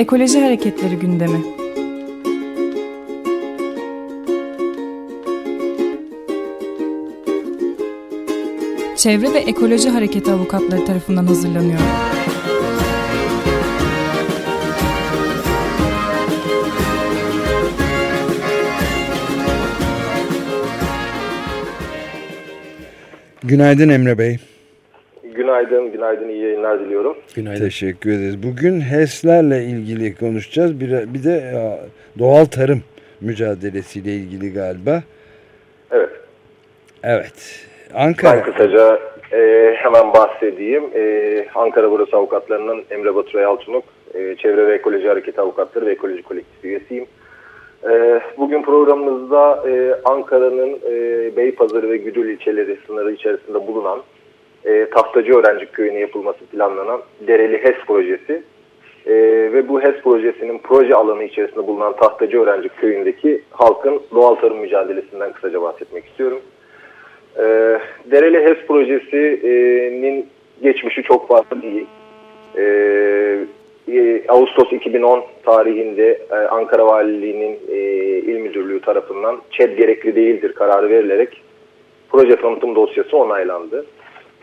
Ekoloji Hareketleri gündemi. Çevre ve Ekoloji Hareketi avukatları tarafından hazırlanıyor. Günaydın Emre Bey. Günaydın, günaydın, iyi yayınlar diliyorum. Günaydın. Teşekkür ederiz. Bugün HES'lerle ilgili konuşacağız. Bir, bir de doğal tarım mücadelesiyle ilgili galiba. Evet. Evet. Ankara. Ben kısaca e, hemen bahsedeyim. E, Ankara Burası Avukatlarının Emre Baturay Altunuk, e, Çevre ve Ekoloji Hareketi Avukatları ve Ekoloji Kolektifi üyesiyim. E, bugün programımızda e, Ankara'nın e, Beypazarı ve Güdül ilçeleri sınırı içerisinde bulunan e, Taftacı Öğrenci Köyü'ne yapılması planlanan Dereli HES projesi e, ve bu HES projesinin proje alanı içerisinde bulunan Tahtacı Öğrenci Köyü'ndeki halkın doğal tarım mücadelesinden kısaca bahsetmek istiyorum. E, Dereli HES projesinin geçmişi çok farklı değil. E, e, Ağustos 2010 tarihinde e, Ankara Valiliği'nin e, il müdürlüğü tarafından ÇED gerekli değildir kararı verilerek proje tanıtım dosyası onaylandı.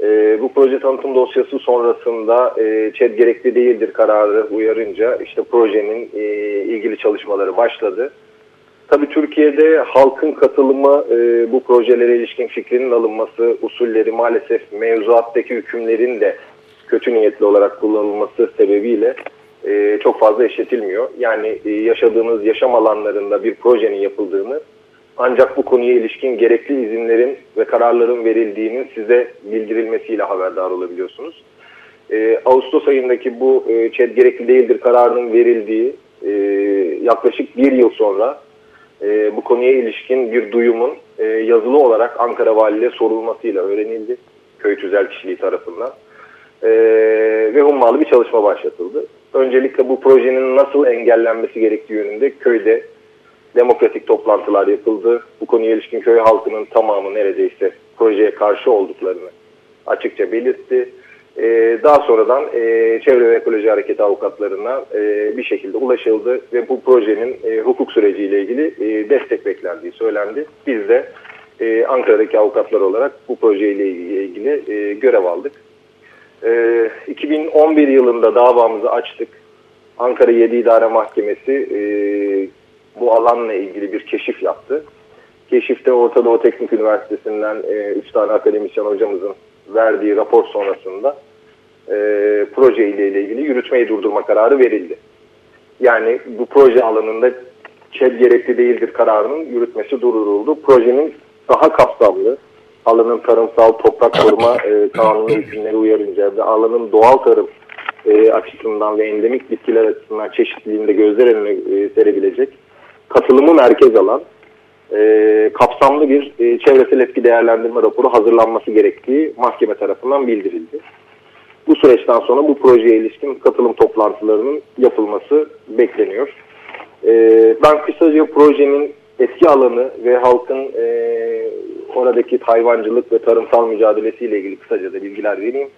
E, bu proje tanıtım dosyası sonrasında e, ÇED gerekli değildir kararı uyarınca işte projenin e, ilgili çalışmaları başladı. Tabii Türkiye'de halkın katılımı e, bu projelere ilişkin fikrinin alınması, usulleri maalesef mevzuattaki hükümlerin de kötü niyetli olarak kullanılması sebebiyle e, çok fazla eşitilmiyor. Yani e, yaşadığınız yaşam alanlarında bir projenin yapıldığını ancak bu konuya ilişkin gerekli izinlerin ve kararların verildiğinin size bildirilmesiyle haberdar olabiliyorsunuz. E, Ağustos ayındaki bu e, ÇED gerekli değildir kararının verildiği e, yaklaşık bir yıl sonra e, bu konuya ilişkin bir duyumun e, yazılı olarak Ankara Valiliğe sorulmasıyla öğrenildi. Köy tüzel kişiliği tarafından. E, ve hummalı bir çalışma başlatıldı. Öncelikle bu projenin nasıl engellenmesi gerektiği yönünde köyde demokratik toplantılar yapıldı. Bu konuya ilişkin köy halkının tamamı neredeyse projeye karşı olduklarını açıkça belirtti. Ee, daha sonradan e, Çevre ve Ekoloji Hareketi avukatlarına e, bir şekilde ulaşıldı ve bu projenin e, hukuk süreciyle ilgili destek beklendiği söylendi. Biz de Ankara'daki avukatlar olarak bu projeyle ilgili, görev aldık. E, 2011 yılında davamızı açtık. Ankara 7 İdare Mahkemesi bu alanla ilgili bir keşif yaptı. Keşifte Orta Doğu Teknik Üniversitesi'nden 3 e, tane akademisyen hocamızın verdiği rapor sonrasında e, proje ile ilgili yürütmeyi durdurma kararı verildi. Yani bu proje alanında ÇED gerekli değildir kararının yürütmesi durduruldu. Projenin daha kapsamlı alanın tarımsal toprak koruma e, kanunu hükümleri uyarınca ve alanın doğal tarım e, açısından ve endemik bitkiler açısından çeşitliliğinde gözler önüne e, serebilecek katılımı merkez alan e, kapsamlı bir e, çevresel etki değerlendirme raporu hazırlanması gerektiği mahkeme tarafından bildirildi. Bu süreçten sonra bu projeye ilişkin katılım toplantılarının yapılması bekleniyor. E, ben kısaca projenin etki alanı ve halkın e, oradaki hayvancılık ve tarımsal mücadelesiyle ilgili kısaca da bilgiler vereyim.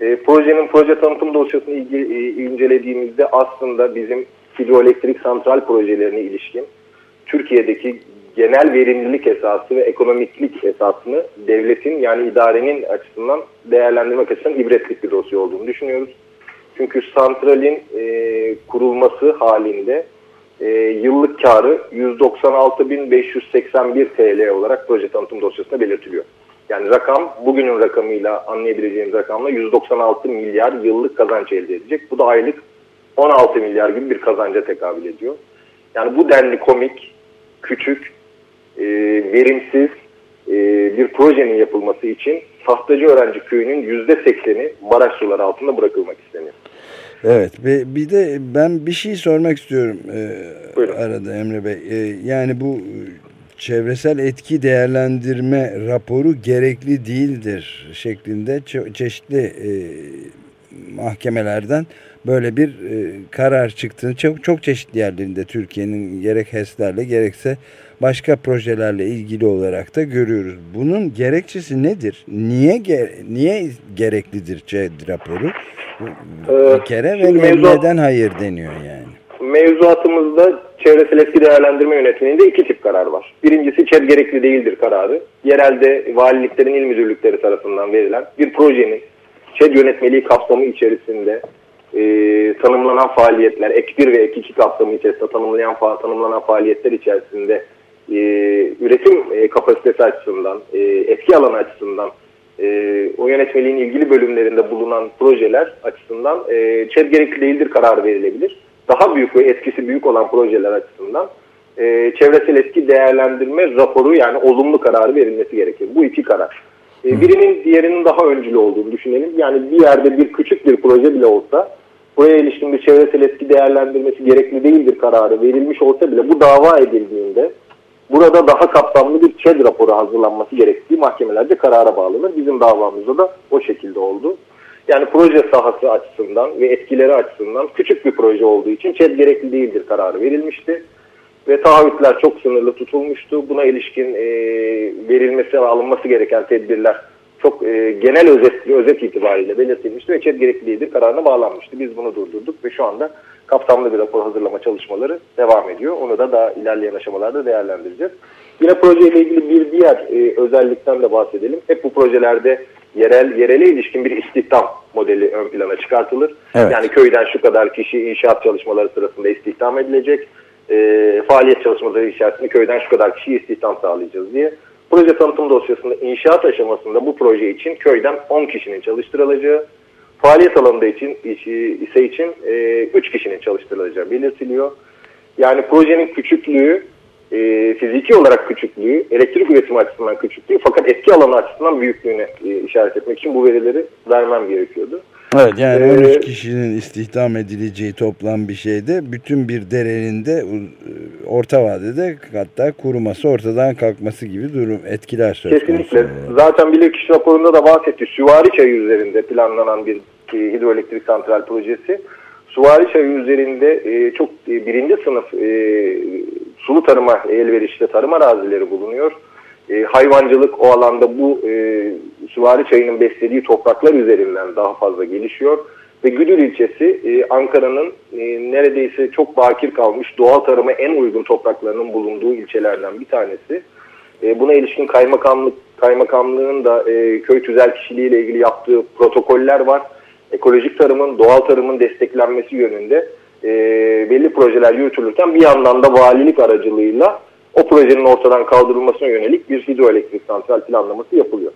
E, projenin proje tanıtım dosyasını ilgi, e, incelediğimizde aslında bizim hidroelektrik santral projelerine ilişkin Türkiye'deki genel verimlilik esası ve ekonomiklik esasını devletin yani idarenin açısından değerlendirmek açısından ibretlik bir dosya olduğunu düşünüyoruz. Çünkü santralin e, kurulması halinde e, yıllık karı 196.581 TL olarak proje tanıtım dosyasında belirtiliyor. Yani rakam bugünün rakamıyla anlayabileceğimiz rakamla 196 milyar yıllık kazanç elde edecek. Bu da aylık 16 milyar gibi bir kazanca tekabül ediyor. Yani bu denli komik, küçük, e, verimsiz e, bir projenin yapılması için Tahtacı Öğrenci Köyü'nün %80'i baraj suları altında bırakılmak isteniyor. Evet ve bir de ben bir şey sormak istiyorum e, arada Emre Bey. E, yani bu çevresel etki değerlendirme raporu gerekli değildir şeklinde çe çeşitli e, mahkemelerden böyle bir e, karar çıktığını çok, çok çeşitli yerlerinde Türkiye'nin gerek HES'lerle gerekse başka projelerle ilgili olarak da görüyoruz. Bunun gerekçesi nedir? Niye niye gereklidir ÇED raporu? Ee, bir kere ve mevzuat, neden hayır deniyor yani? Mevzuatımızda çevresel etki değerlendirme yönetmeliğinde iki tip karar var. Birincisi ÇED gerekli değildir kararı. Yerelde valiliklerin il müdürlükleri tarafından verilen bir projenin ÇED yönetmeliği kapsamı içerisinde e, tanımlanan faaliyetler, ek 1 ve ek 2 kapsamı içerisinde tanımlayan, tanımlanan faaliyetler içerisinde e, üretim e, kapasitesi açısından, e, etki alanı açısından e, o yönetmeliğin ilgili bölümlerinde bulunan projeler açısından e, ÇED gerekli değildir kararı verilebilir. Daha büyük ve etkisi büyük olan projeler açısından e, çevresel etki değerlendirme raporu yani olumlu kararı verilmesi gerekir. Bu iki karar. E, birinin diğerinin daha öncülü olduğunu düşünelim. Yani bir yerde bir küçük bir proje bile olsa buraya ilişkin bir çevresel etki değerlendirmesi gerekli değildir kararı verilmiş olsa bile bu dava edildiğinde burada daha kapsamlı bir ÇED raporu hazırlanması gerektiği mahkemelerde karara bağlanır. Bizim davamızda da o şekilde oldu. Yani proje sahası açısından ve etkileri açısından küçük bir proje olduğu için ÇED gerekli değildir kararı verilmişti. Ve taahhütler çok sınırlı tutulmuştu. Buna ilişkin e, verilmesi ve alınması gereken tedbirler çok e, genel özet, özet itibariyle belirtilmişti ve ÇED gerekli değildir kararına bağlanmıştı. Biz bunu durdurduk ve şu anda kapsamlı bir rapor hazırlama çalışmaları devam ediyor. Onu da daha ilerleyen aşamalarda değerlendireceğiz. Yine projeyle ilgili bir diğer e, özellikten de bahsedelim. Hep bu projelerde yerel yerele ilişkin bir istihdam modeli ön plana çıkartılır. Evet. Yani köyden şu kadar kişi inşaat çalışmaları sırasında istihdam edilecek. E, faaliyet çalışmaları içerisinde köyden şu kadar kişi istihdam sağlayacağız diye. Proje tanıtım dosyasında inşaat aşamasında bu proje için köyden 10 kişinin çalıştırılacağı, faaliyet alanında için ise için e, 3 kişinin çalıştırılacağı belirtiliyor. Yani projenin küçüklüğü, e, fiziki olarak küçüklüğü, elektrik üretimi açısından küçüklüğü fakat etki alanı açısından büyüklüğüne e, işaret etmek için bu verileri vermem gerekiyordu. Evet yani ee, 13 kişinin istihdam edileceği toplam bir şeyde bütün bir derenin de orta vadede hatta kuruması ortadan kalkması gibi durum etkiler söz Kesinlikle. Konusu. Zaten bilirkişi raporunda da bahsetti. Süvari çayı üzerinde planlanan bir hidroelektrik santral projesi. Süvari çayı üzerinde e, çok e, birinci sınıf e, sulu tarıma elverişli tarım arazileri bulunuyor. E, hayvancılık o alanda bu e, süvari çayının beslediği topraklar üzerinden daha fazla gelişiyor. Ve Güdür ilçesi e, Ankara'nın e, neredeyse çok bakir kalmış doğal tarıma en uygun topraklarının bulunduğu ilçelerden bir tanesi. E, buna ilişkin kaymakamlık kaymakamlığın da e, köy tüzel kişiliğiyle ilgili yaptığı protokoller var. Ekolojik tarımın, doğal tarımın desteklenmesi yönünde e, belli projeler yürütülürken bir yandan da valilik aracılığıyla o projenin ortadan kaldırılmasına yönelik bir hidroelektrik santral planlaması yapılıyor.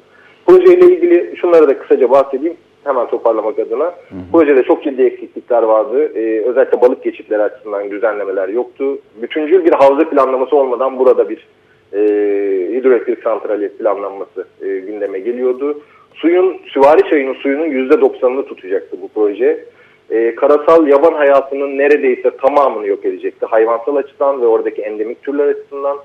Projeyle ilgili şunları da kısaca bahsedeyim hemen toparlamak adına. Hı hı. Projede çok ciddi eksiklikler vardı. Ee, özellikle balık geçitleri açısından düzenlemeler yoktu. Bütüncül bir havza planlaması olmadan burada bir e, hidroelektrik santrali planlanması e, gündeme geliyordu. Suyun, süvari çayının suyunun %90'ını tutacaktı bu proje. E, karasal yaban hayatının neredeyse tamamını yok edecekti. Hayvansal açıdan ve oradaki endemik türler açısından.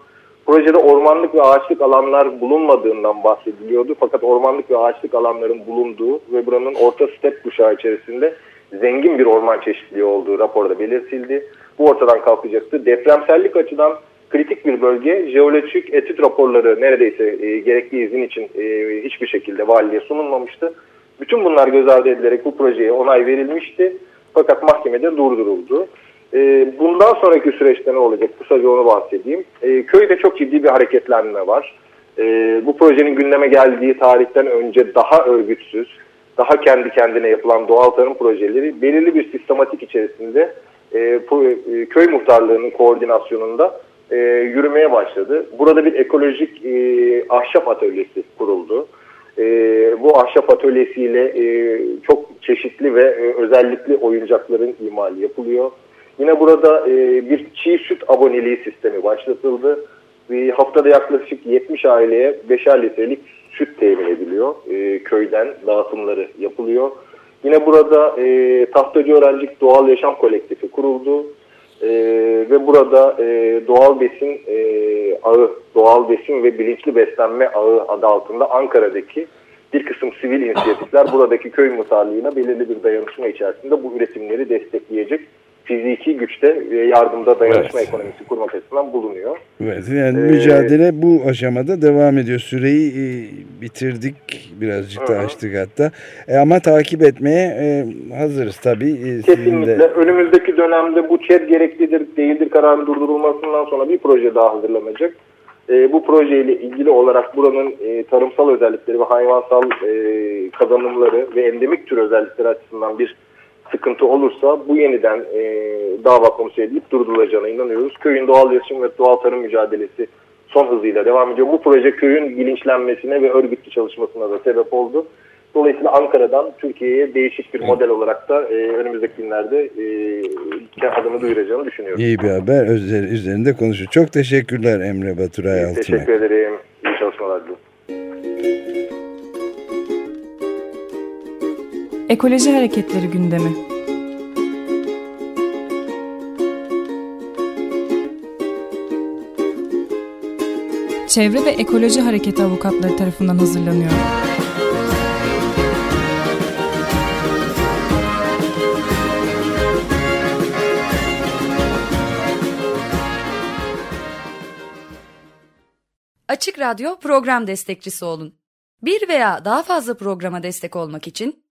Projede ormanlık ve ağaçlık alanlar bulunmadığından bahsediliyordu. Fakat ormanlık ve ağaçlık alanların bulunduğu ve buranın orta step kuşağı içerisinde zengin bir orman çeşitliliği olduğu raporda belirtildi. Bu ortadan kalkacaktı. Depremsellik açıdan kritik bir bölge. Jeolojik etüt raporları neredeyse e, gerekli izin için e, hiçbir şekilde valiliğe sunulmamıştı. Bütün bunlar göz ardı edilerek bu projeye onay verilmişti. Fakat mahkemede durduruldu. E, bundan sonraki süreçte ne olacak? Kısaca onu bahsedeyim. E, köyde çok ciddi bir hareketlenme var. E, bu projenin gündeme geldiği tarihten önce daha örgütsüz, daha kendi kendine yapılan doğal tarım projeleri belirli bir sistematik içerisinde e, e, köy muhtarlığının koordinasyonunda e, yürümeye başladı. Burada bir ekolojik e, ahşap atölyesi kuruldu. E, bu ahşap atölyesiyle e, çok çeşitli ve e, özellikli oyuncakların imali yapılıyor. Yine burada e, bir çiğ süt aboneliği sistemi başlatıldı. Ve haftada yaklaşık 70 aileye 5'er litrelik süt temin ediliyor. E, köyden dağıtımları yapılıyor. Yine burada e, Tahtacı Öğrencik Doğal Yaşam Kolektifi kuruldu. E, ve burada e, doğal besin e, ağı, doğal besin ve bilinçli beslenme ağı adı altında Ankara'daki bir kısım sivil inisiyatifler buradaki köy muhtarlığına belirli bir dayanışma içerisinde bu üretimleri destekleyecek fiziki güçte ve yardımda dayanışma evet. ekonomisi kurmak açısından bulunuyor. Evet, yani ee, mücadele bu aşamada devam ediyor. Süreyi e, bitirdik, birazcık da açtık hatta. E, ama takip etmeye e, hazırız tabii. E, Kesinlikle. De... Önümüzdeki dönemde bu ÇED gereklidir, değildir kararın durdurulmasından sonra bir proje daha hazırlanacak. E, bu projeyle ilgili olarak buranın e, tarımsal özellikleri ve hayvansal e, kazanımları ve endemik tür özellikleri açısından bir sıkıntı olursa bu yeniden e, dava konusu edilip durdurulacağına inanıyoruz. Köyün doğal yaşam ve doğal tarım mücadelesi son hızıyla devam ediyor. Bu proje köyün bilinçlenmesine ve örgütlü çalışmasına da sebep oldu. Dolayısıyla Ankara'dan Türkiye'ye değişik bir model olarak da e, önümüzdeki günlerde e, adını duyuracağını düşünüyorum. İyi bir haber üzerinde konuşuyor. Çok teşekkürler Emre Baturay Altınay. Teşekkür ederim. Ekoloji Hareketleri gündemi. Çevre ve Ekoloji Hareketi avukatları tarafından hazırlanıyor. Açık Radyo program destekçisi olun. Bir veya daha fazla programa destek olmak için